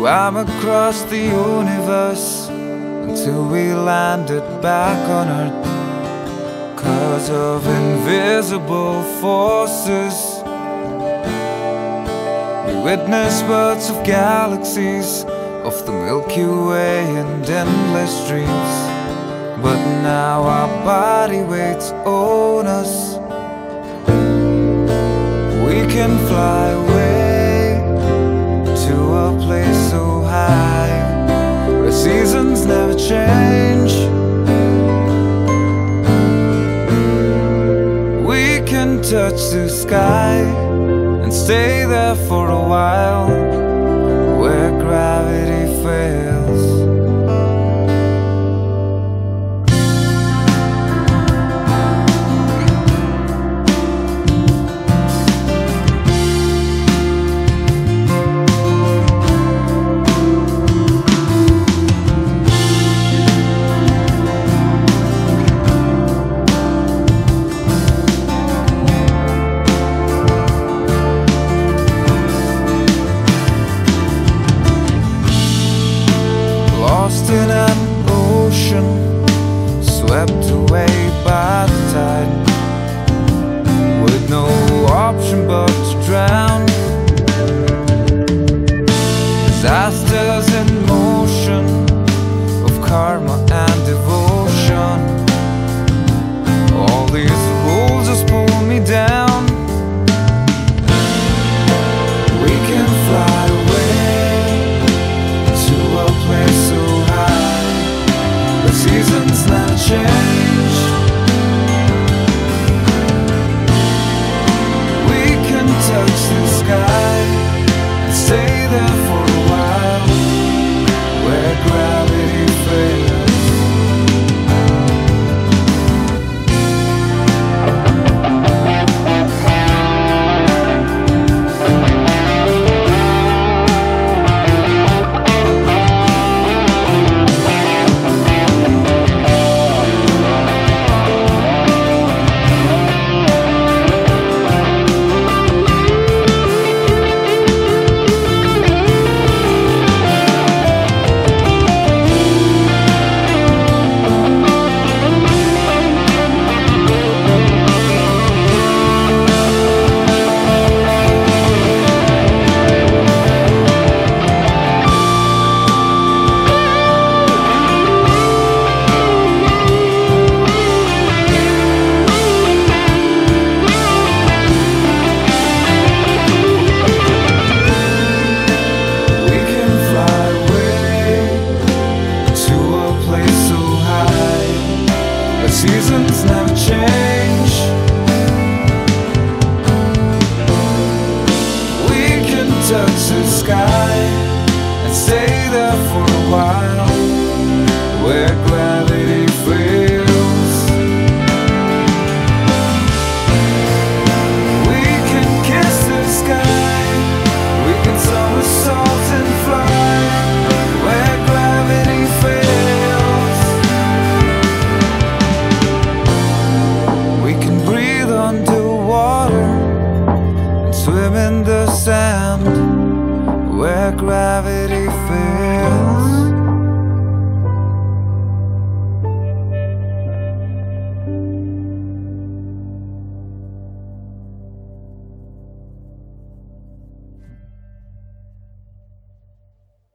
swam across the universe until we landed back on Earth. Cause of invisible forces, we witnessed births of galaxies, of the Milky Way and endless dreams. But now our body weights own us. We can fly away to a place can touch the sky and stay there for a while where gravity fails. lost in seasons never change. We can touch the sky. gravity fails.